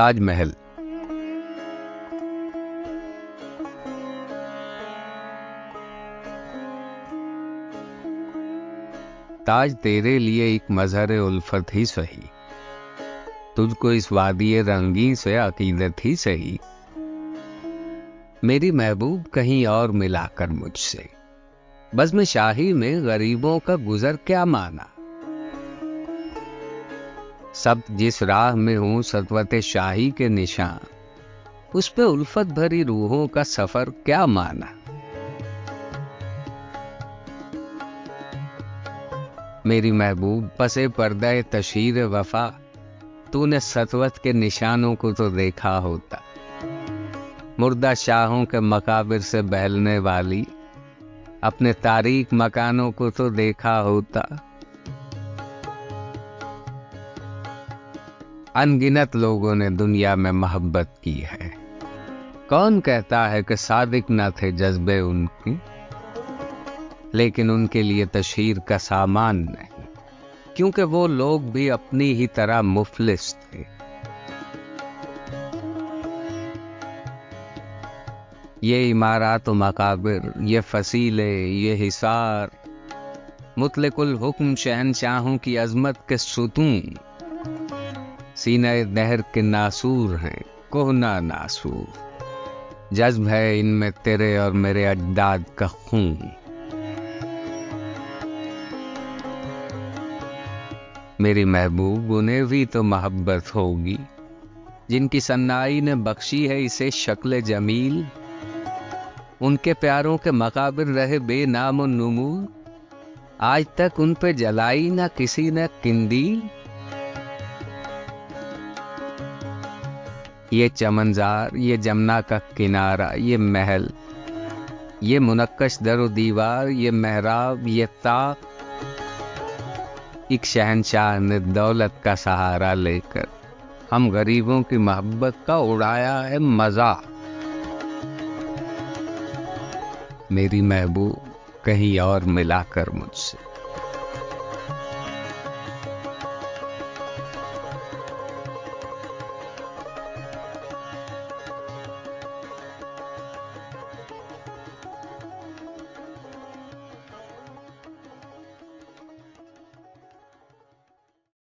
تاج محل۔ تاج تیرے لیے ایک مظہر الفت ہی سہی تجھ کو اس وادی رنگی سے عقیدت ہی سہی میری محبوب کہیں اور ملا کر مجھ سے۔ بس میں شاہی میں غریبوں کا گزر کیا مانا سب جس راہ میں ہوں سطوت شاہی کے نشان۔ اس پہ الفت بھری روحوں کا سفر کیا مانا میری محبوب پسے پردہ تشہیر وفا۔ تو نے سطوت کے نشانوں کو تو دیکھا ہوتا۔ مردہ شاہوں کے مقابر سے بہلنے والی۔ اپنے تاریخ مکانوں کو تو دیکھا ہوتا۔ انگنت لوگوں نے دنیا میں محبت کی ہے۔ کون کہتا ہے کہ صادق نہ تھے جذبے ان کی لیکن ان کے لیے تشہیر کا سامان نہیں، کیونکہ وہ لوگ بھی اپنی ہی طرح مفلس تھے۔ یہ عمارات و مقابر، یہ فصیلے، یہ حصار، مطلق الحکم شہنشاہوں کی عظمت کے ستون۔ سینہ نہر کے ناسور ہیں کوہنا ناسور۔ جذب ہے ان میں تیرے اور میرے اجداد کا خون۔ میری محبوب، انہیں بھی تو محبت ہوگی۔ جن کی سنائی نے بخشی ہے اسے شکل جمیل۔ ان کے پیاروں کے مقابر رہے بے نام و نمور آج تک ان پہ جلائی نہ کسی نے کندیل۔ یہ چمنزار، یہ جمنا کا کنارہ، یہ محل، یہ منقش در و دیوار، یہ محراب، یہ تاق، ایک شہنشاہ نے دولت کا سہارا لے کر ہم غریبوں کی محبت کا اڑایا ہے مزہ۔ میری محبوب کہیں اور ملا کر مجھ سے۔